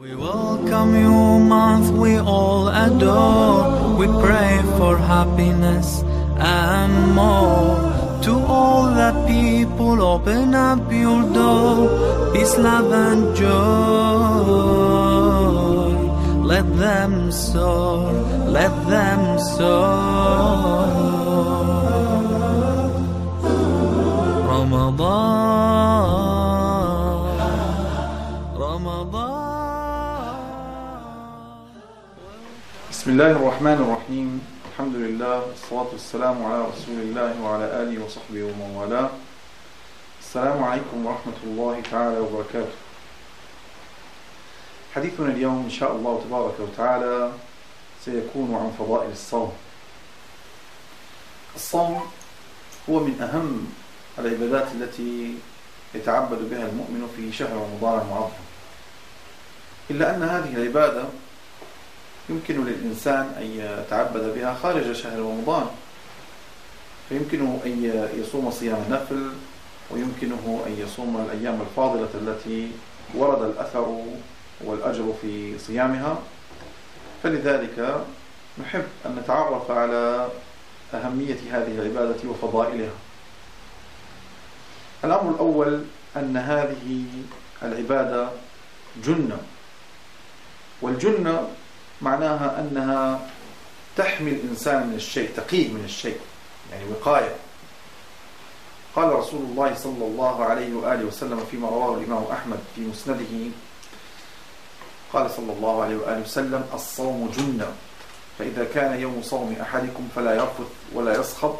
We welcome you, month we all adore. We pray for happiness and more. To all the people, open up your door. Peace, love, and joy. Let them soar, let them soar. الله الرحمن الرحيم. الحمد لله والصلاة والسلام على رسول الله وعلى آله وصحبه ومن والاه. السلام عليكم ورحمة الله تعالى وبركاته. حديثنا اليوم إن شاء الله تبارك وتعالى سيكون عن فضائل الصوم. الصوم هو من أهم العبادات التي يتعبد بها المؤمن في شهر رمضان المعظم. إلا أن هذه العبادة يمكن للإنسان أن يتعبد بها خارج شهر رمضان. فيمكنه أن يصوم صيام النفل ويمكنه أن يصوم الأيام الفاضلة التي ورد الأثر والأجر في صيامها. فلذلك نحب أن نتعرف على أهمية هذه العبادة وفضائلها. الأمر الأول أن هذه العبادة جنة. والجنة معناها أنها تحمي الإنسان من الشيء تقيه من الشيء يعني وقاية. قال رسول الله صلى الله عليه وآله وسلم فيما رواه الإمام أحمد في مسنده. قال صلى الله عليه وآله وسلم الصوم جنة فإذا كان يوم صوم أحدكم فلا يرفث ولا يصخب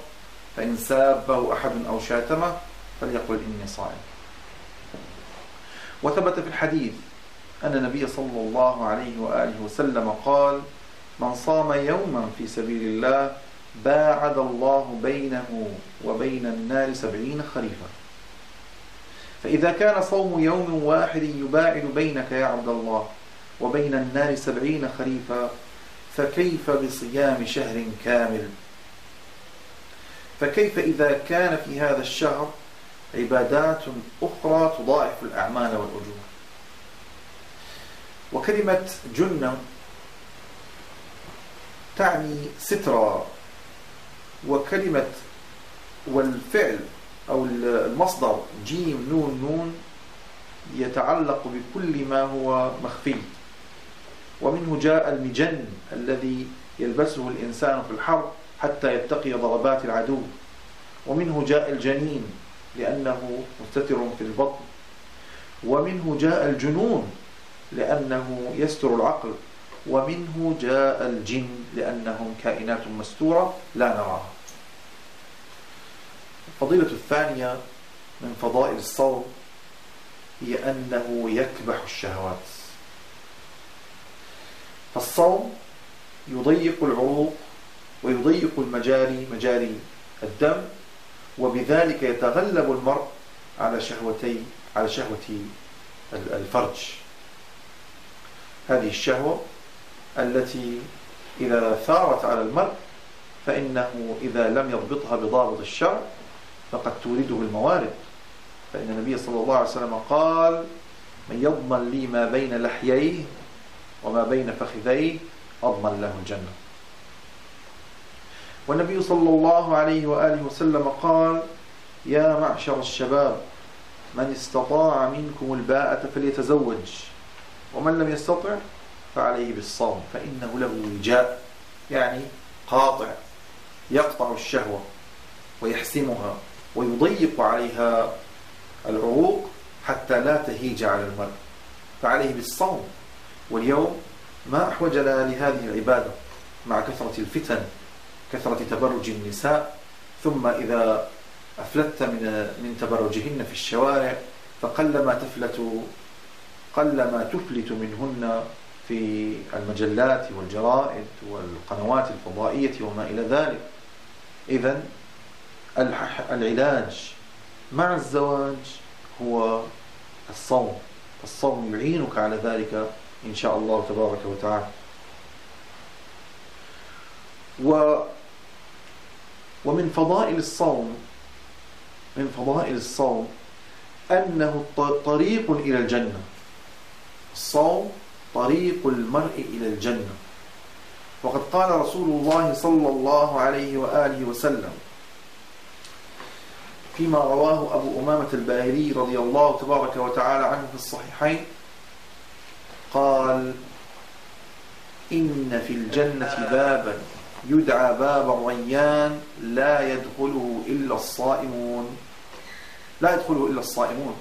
فإن سابه أحد أو شاتمه فليقل إني صائم. وثبت في الحديث أن النبي صلى الله عليه وآله وسلم قال من صام يوما في سبيل الله باعد الله بينه وبين النار سبعين خريفا. فإذا كان صوم يوم واحد يباعد بينك يا عبد الله وبين النار سبعين خريفا فكيف بصيام شهر كامل؟ فكيف إذا كان في هذا الشهر عبادات أخرى تضاعف الأعمال والأجور؟ وكلمة جنة تعني سترة وكلمة والفعل أو المصدر جيم نون نون يتعلق بكل ما هو مخفي. ومنه جاء المجن الذي يلبسه الإنسان في الحرب حتى يتقي ضربات العدو. ومنه جاء الجنين لأنه مستتر في البطن. ومنه جاء الجنون لأنه يستر العقل ومنه جاء الجن لأنهم كائنات مستورة لا نراها. الفضيلة الثانية من فضائل الصوم هي أنه يكبح الشهوات. فالصوم يضيق العروق ويضيق المجاري مجاري الدم وبذلك يتغلب المرء على شهوتي على شهوة الفرج. هذه الشهوة التي إذا ثارت على المرء فإنه إذا لم يضبطها بضابط الشرع فقد تورده الموارد. فإن النبي صلى الله عليه وسلم قال من يضمن لي ما بين لحييه وما بين فخذيه أضمن له الجنة. والنبي صلى الله عليه وآله وسلم قال يا معشر الشباب من استطاع منكم الباءة فليتزوج. ومن لم يستطع فعليه بالصوم فإنه له وجاء يعني قاطع يقطع الشهوة ويحسمها ويضيق عليها العروق حتى لا تهيج على المرء. فعليه بالصوم واليوم ما أحوجنا لهذه العبادة مع كثرة الفتن كثرة تبرج النساء. ثم إذا أفلت من من تبرجهن في الشوارع فقلما تفلت قلما تفلت منهن في المجلات والجرائد والقنوات الفضائية وما إلى ذلك. إذا العلاج مع الزواج هو الصوم. الصوم يعينك على ذلك إن شاء الله تبارك وتعالى. و ومن فضائل الصوم من فضائل الصوم أنه طريق إلى الجنة. الصوم طريق المرء إلى الجنة. وقد قال رسول الله صلى الله عليه وآله وسلم فيما رواه أبو أمامة الباهلي رضي الله تبارك وتعالى عنه في الصحيحين قال إن في الجنة بابا يدعى باب الريان لا يدخله إلا الصائمون. لا يدخله إلا الصائمون.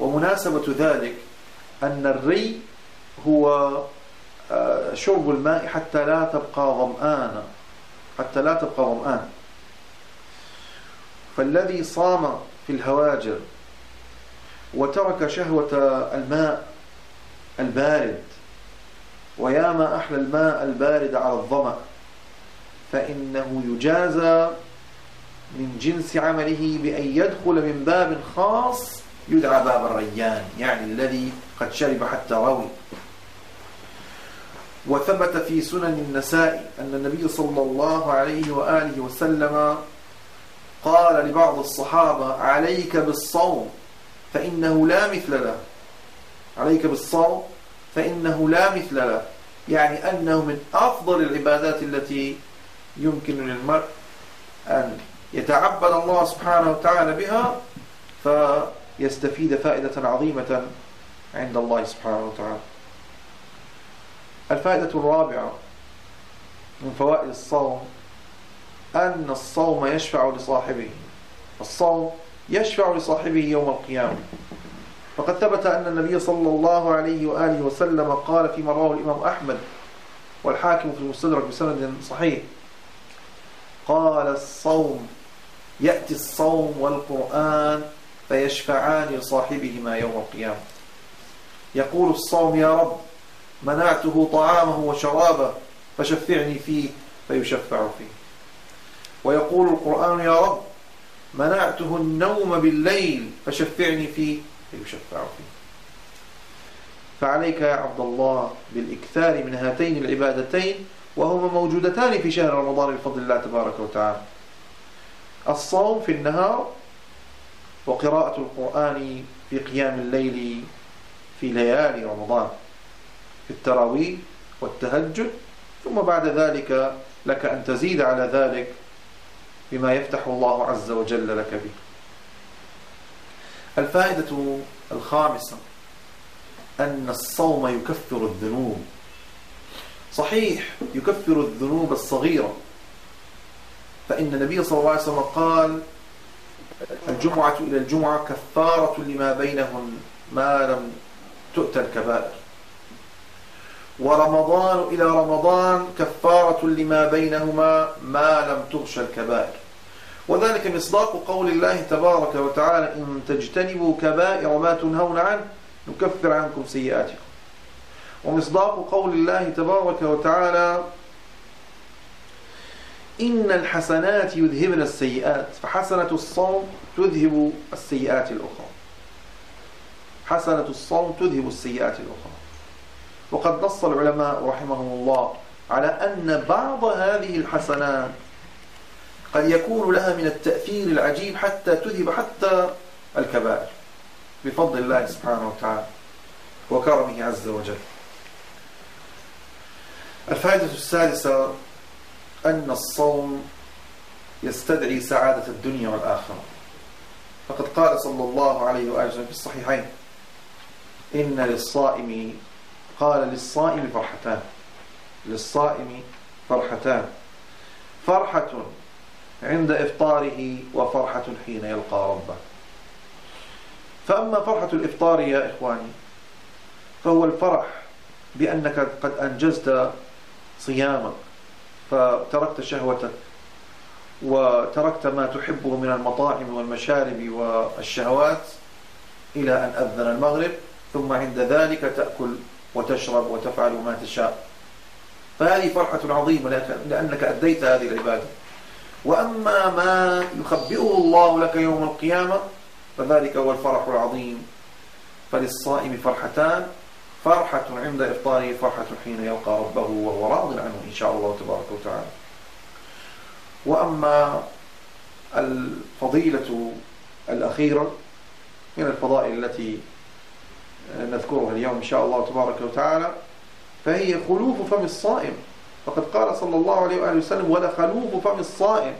ومناسبة ذلك أن الري هو آه، شرب الماء حتى لا تبقى ظمآنا حتى لا تبقى ظمآن. فالذي صام في الهواجر وترك شهوة الماء البارد ويا ما أحلى الماء البارد على الظمأ فإنه يجازى من جنس عمله بأن يدخل من باب خاص يدعى باب الريان يعني الذي قد شرب حتى روي وثبت في سنن النساء أن النبي صلى الله عليه وآله وسلم قال لبعض الصحابة عليك بالصوم فإنه لا مثل له. عليك بالصوم فإنه لا مثل له يعني أنه من أفضل العبادات التي يمكن للمرء أن يتعبد الله سبحانه وتعالى بها فيستفيد فائدة عظيمة عند الله سبحانه وتعالى. الفائدة الرابعة من فوائد الصوم أن الصوم يشفع لصاحبه. الصوم يشفع لصاحبه يوم القيامة. فقد ثبت أن النبي صلى الله عليه وآله وسلم قال فيما رواه الإمام أحمد والحاكم في المستدرك بسند صحيح. قال الصوم يأتي الصوم والقرآن فيشفعان لصاحبهما يوم القيامة. يقول الصوم يا رب منعته طعامه وشرابه فشفعني فيه فيشفع فيه. ويقول القرآن يا رب منعته النوم بالليل فشفعني فيه فيشفع فيه. فعليك يا عبد الله بالإكثار من هاتين العبادتين وهما موجودتان في شهر رمضان بفضل الله تبارك وتعالى. الصوم في النهار وقراءة القرآن في قيام الليل في ليالي رمضان في التراويح والتهجد ثم بعد ذلك لك أن تزيد على ذلك بما يفتح الله عز وجل لك به. الفائدة الخامسة أن الصوم يكفر الذنوب. صحيح يكفر الذنوب الصغيرة فإن النبي صلى الله عليه وسلم قال الجمعة إلى الجمعة كفارة لما بينهن ما لم تؤتى الكبائر. ورمضان إلى رمضان كفارة لما بينهما ما لم تغش الكبائر. وذلك مصداق قول الله تبارك وتعالى إن تجتنبوا كبائر ما تنهون عنه نكفر عنكم سيئاتكم. ومصداق قول الله تبارك وتعالى إن الحسنات يذهبن السيئات فحسنة الصوم تذهب السيئات الأخرى. حسنة الصوم تذهب السيئات الأخرى. وقد نص العلماء رحمهم الله على أن بعض هذه الحسنات قد يكون لها من التأثير العجيب حتى تذهب حتى الكبائر. بفضل الله سبحانه وتعالى وكرمه عز وجل. الفائدة السادسة أن الصوم يستدعي سعادة الدنيا والآخرة. فقد قال صلى الله عليه وآله في الصحيحين إن للصائم قال للصائم فرحتان. للصائم فرحتان. فرحة عند إفطاره وفرحة حين يلقى ربه. فأما فرحة الإفطار يا إخواني فهو الفرح بأنك قد أنجزت صيامك. فتركت شهوتك وتركت ما تحبه من المطاعم والمشارب والشهوات إلى أن أذن المغرب ثم عند ذلك تأكل وتشرب وتفعل ما تشاء. فهذه فرحة عظيمة لأنك أديت هذه العبادة. وأما ما يخبئه الله لك يوم القيامة فذلك هو الفرح العظيم. فللصائم فرحتان فرحة عند إفطاره فرحة حين يلقى ربه وهو راض عنه إن شاء الله تبارك وتعالى. وأما الفضيلة الأخيرة من الفضائل التي نذكرها اليوم إن شاء الله تبارك وتعالى فهي خلوف فم الصائم. فقد قال صلى الله عليه وآله وسلم ولا خلوف فم الصائم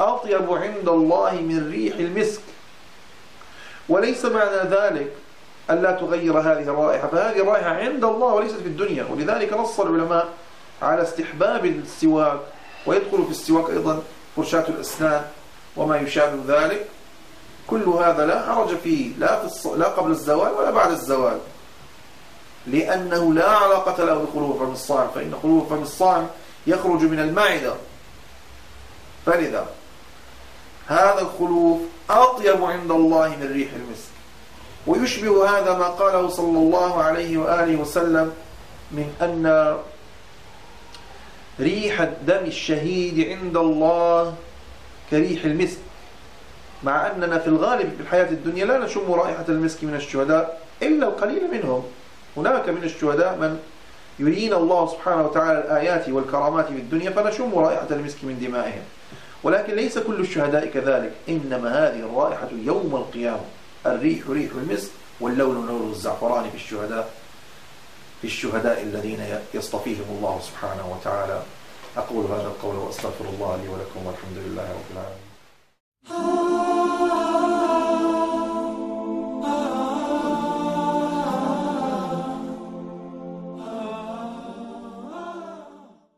أطيب عند الله من ريح المسك. وليس معنى ذلك ألا تغير هذه الرائحة فهذه الرائحة عند الله وليست في الدنيا ولذلك نص العلماء على استحباب السواك ويدخل في السواك أيضا فرشاة الأسنان وما يشابه ذلك. كل هذا لا حرج فيه لا, في الص... لا قبل الزوال ولا بعد الزوال. لأنه لا علاقة له بخلوف فم الصائم فإن خلوف فم الصائم يخرج من المعدة. فلذا هذا الخلوف أطيب عند الله من ريح المسك. ويشبه هذا ما قاله صلى الله عليه وآله وسلم من أن ريح الدم الشهيد عند الله كريح المسك. مع أننا في الغالب في الحياة الدنيا لا نشم رائحة المسك من الشهداء إلا القليل منهم. هناك من الشهداء من يرينا الله سبحانه وتعالى الآيات والكرامات في الدنيا فنشم رائحة المسك من دمائهم. ولكن ليس كل الشهداء كذلك إنما هذه الرائحة يوم القيامة. الريح ريح المسك واللون لون الزعفران في الشهداء في الشهداء الذين يصطفيهم الله سبحانه وتعالى. أقول هذا القول وأستغفر الله لي ولكم والحمد لله رب العالمين.